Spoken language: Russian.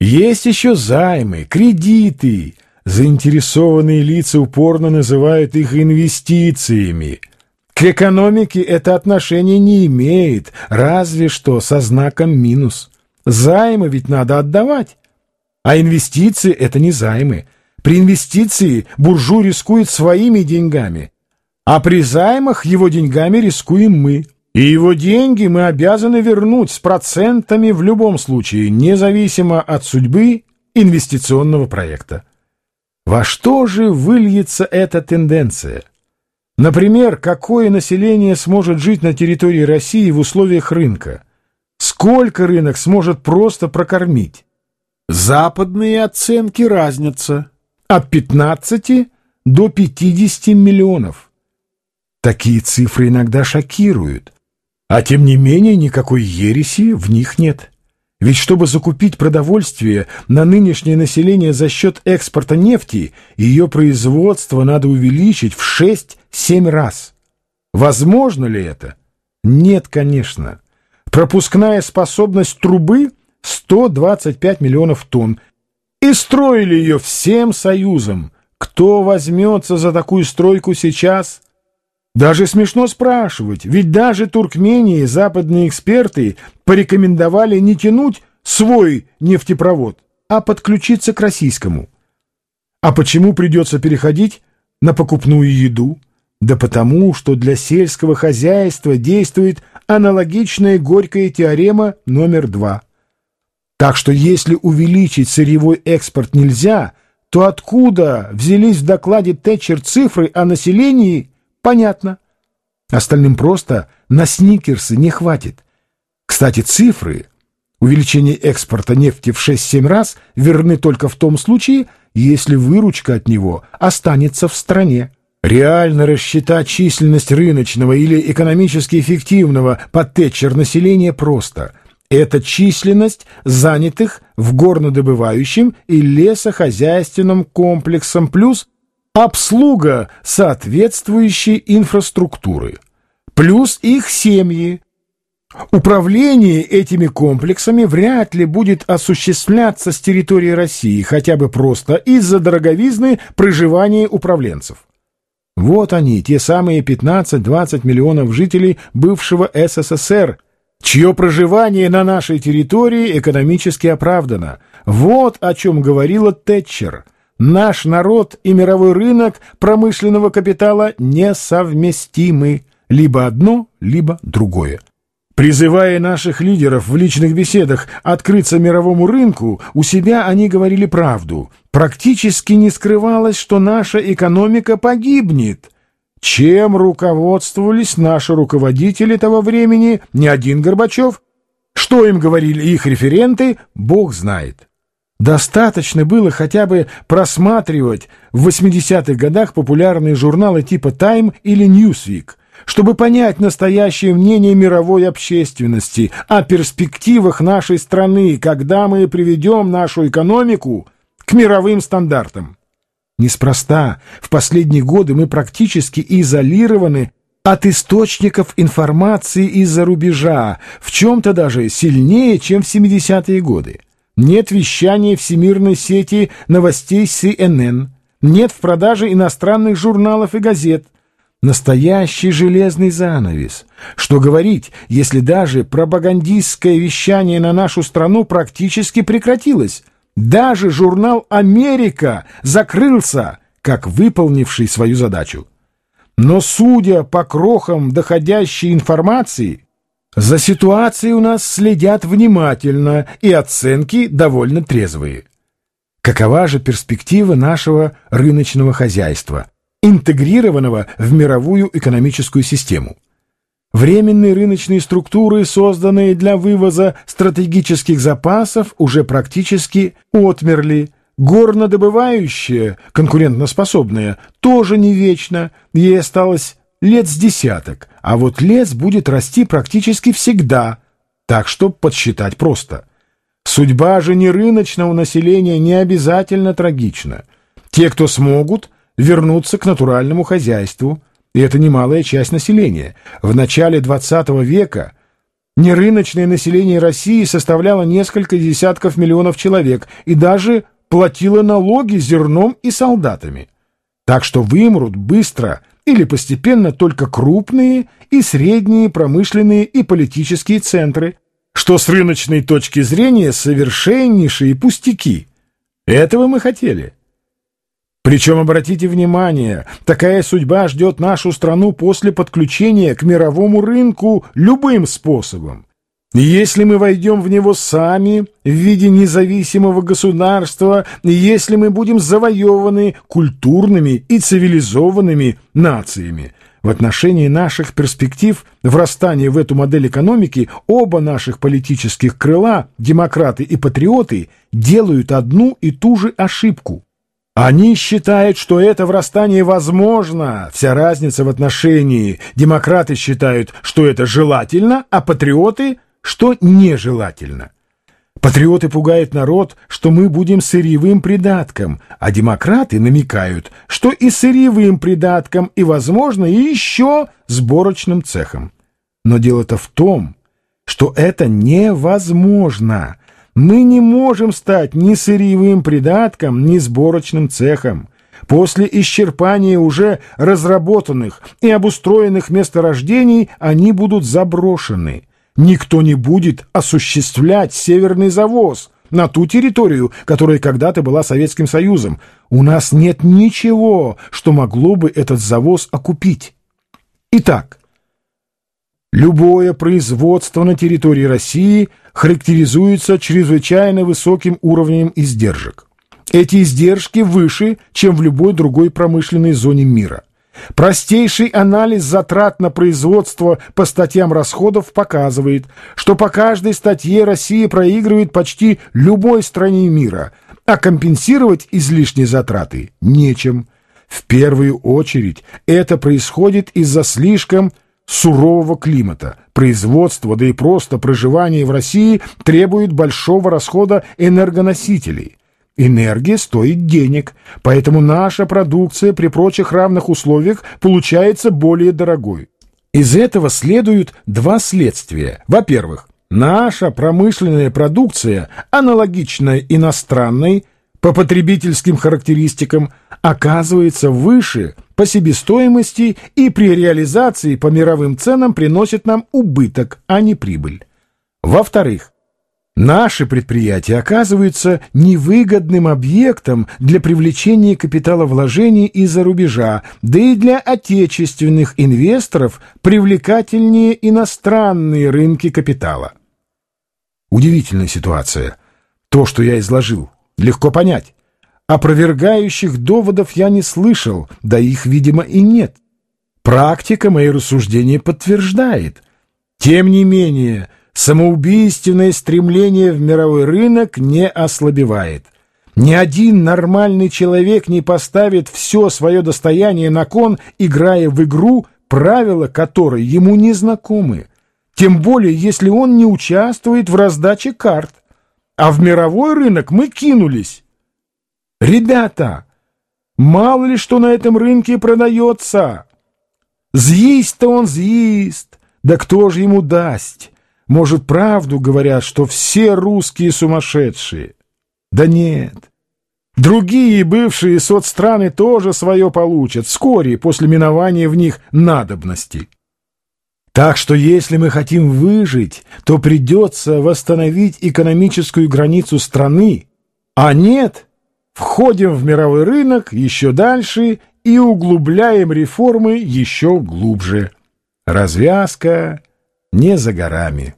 Есть еще займы, кредиты. Заинтересованные лица упорно называют их инвестициями. К экономике это отношение не имеет, разве что со знаком минус. Займы ведь надо отдавать. А инвестиции — это не займы. При инвестиции буржуй рискует своими деньгами, а при займах его деньгами рискуем мы. И его деньги мы обязаны вернуть с процентами в любом случае, независимо от судьбы инвестиционного проекта. Во что же выльется эта тенденция? Например, какое население сможет жить на территории России в условиях рынка? Сколько рынок сможет просто прокормить? Западные оценки разнятся от 15 до 50 миллионов. Такие цифры иногда шокируют. А тем не менее никакой ереси в них нет. Ведь чтобы закупить продовольствие на нынешнее население за счет экспорта нефти, ее производство надо увеличить в 6-7 раз. Возможно ли это? Нет, конечно. Пропускная способность трубы 125 миллионов тонн. И строили ее всем союзом. Кто возьмется за такую стройку сейчас – даже смешно спрашивать, ведь даже Туркмении западные эксперты порекомендовали не тянуть свой нефтепровод, а подключиться к российскому. А почему придется переходить на покупную еду? Да потому, что для сельского хозяйства действует аналогичная горькая теорема номер два. Так что если увеличить сырьевой экспорт нельзя, то откуда взялись в докладе Тэтчер цифры о населении Понятно. Остальным просто на сникерсы не хватит. Кстати, цифры увеличения экспорта нефти в 6-7 раз верны только в том случае, если выручка от него останется в стране. Реально рассчитать численность рыночного или экономически эффективного под Тэтчер населения просто. Это численность занятых в горнодобывающем и лесохозяйственном комплексом плюс обслуга соответствующей инфраструктуры, плюс их семьи. Управление этими комплексами вряд ли будет осуществляться с территории России, хотя бы просто из-за дороговизны проживания управленцев. Вот они, те самые 15-20 миллионов жителей бывшего СССР, чье проживание на нашей территории экономически оправдано. Вот о чем говорила Тэтчер – Наш народ и мировой рынок промышленного капитала несовместимы. Либо одно, либо другое. Призывая наших лидеров в личных беседах открыться мировому рынку, у себя они говорили правду. Практически не скрывалось, что наша экономика погибнет. Чем руководствовались наши руководители того времени, не один Горбачев? Что им говорили их референты, Бог знает. Достаточно было хотя бы просматривать в 80-х годах популярные журналы типа Time или Newsweek, чтобы понять настоящее мнение мировой общественности о перспективах нашей страны, когда мы приведем нашу экономику к мировым стандартам. Неспроста в последние годы мы практически изолированы от источников информации из-за рубежа, в чем-то даже сильнее, чем в 70-е годы. Нет вещания всемирной сети новостей CNN. Нет в продаже иностранных журналов и газет. Настоящий железный занавес. Что говорить, если даже пропагандистское вещание на нашу страну практически прекратилось? Даже журнал «Америка» закрылся, как выполнивший свою задачу. Но судя по крохам доходящей информации, за ситуацией у нас следят внимательно, и оценки довольно трезвые. Какова же перспектива нашего рыночного хозяйства, интегрированного в мировую экономическую систему? Временные рыночные структуры, созданные для вывоза стратегических запасов, уже практически отмерли. Горнодобывающие, конкурентоспособные, тоже не вечно, ей осталось лет с десяток, а вот лес будет расти практически всегда, так что подсчитать просто. Судьба же не рыночного населения не обязательно трагична. Те, кто смогут, вернутся к натуральному хозяйству, и это немалая часть населения. В начале XX века Нерыночное население России составляло несколько десятков миллионов человек и даже платило налоги зерном и солдатами. Так что вымрут быстро или постепенно только крупные и средние промышленные и политические центры, что с рыночной точки зрения совершеннейшие пустяки. Этого мы хотели. Причем, обратите внимание, такая судьба ждет нашу страну после подключения к мировому рынку любым способом. Если мы войдем в него сами в виде независимого государства, если мы будем завоеваны культурными и цивилизованными нациями, в отношении наших перспектив врастания в эту модель экономики оба наших политических крыла, демократы и патриоты, делают одну и ту же ошибку. Они считают, что это врастание возможно. Вся разница в отношении. Демократы считают, что это желательно, а патриоты – что нежелательно. Патриоты пугают народ, что мы будем сырьевым придатком, а демократы намекают, что и сырьевым придатком, и, возможно, и еще сборочным цехом. Но дело-то в том, что это невозможно. Мы не можем стать ни сырьевым придатком, ни сборочным цехом. После исчерпания уже разработанных и обустроенных месторождений они будут заброшены никто не будет осуществлять северный завоз на ту территорию, которая когда-то была Советским Союзом. У нас нет ничего, что могло бы этот завоз окупить. Итак, любое производство на территории России характеризуется чрезвычайно высоким уровнем издержек. Эти издержки выше, чем в любой другой промышленной зоне мира. Простейший анализ затрат на производство по статьям расходов показывает, что по каждой статье Россия проигрывает почти любой стране мира, а компенсировать излишние затраты нечем. В первую очередь это происходит из-за слишком сурового климата. Производство, да и просто проживание в России требует большого расхода энергоносителей. Энергия стоит денег, поэтому наша продукция при прочих равных условиях получается более дорогой. Из этого следуют два следствия. Во-первых, наша промышленная продукция, аналогичная иностранной, по потребительским характеристикам, оказывается выше по себестоимости и при реализации по мировым ценам приносит нам убыток, а не прибыль. Во-вторых, Наши предприятия оказываются невыгодным объектом для привлечения капиталовложений из-за рубежа, да и для отечественных инвесторов привлекательнее иностранные рынки капитала. Удивительная ситуация. То, что я изложил, легко понять. Опровергающих доводов я не слышал, да их, видимо, и нет. Практика мои рассуждения подтверждает. Тем не менее, самоубийственное стремление в мировой рынок не ослабевает. Ни один нормальный человек не поставит все свое достояние на кон, играя в игру, правила которой ему не знакомы. Тем более, если он не участвует в раздаче карт. А в мировой рынок мы кинулись. Ребята, мало ли что на этом рынке продается. З'есть-то он з'ест, да кто же ему даст? Может, правду говорят, что все русские сумасшедшие? Да нет. Другие бывшие соцстраны тоже свое получат вскоре после минования в них надобности. Так что если мы хотим выжить, то придется восстановить экономическую границу страны, а нет, входим в мировой рынок еще дальше и углубляем реформы еще глубже. Развязка не за горами.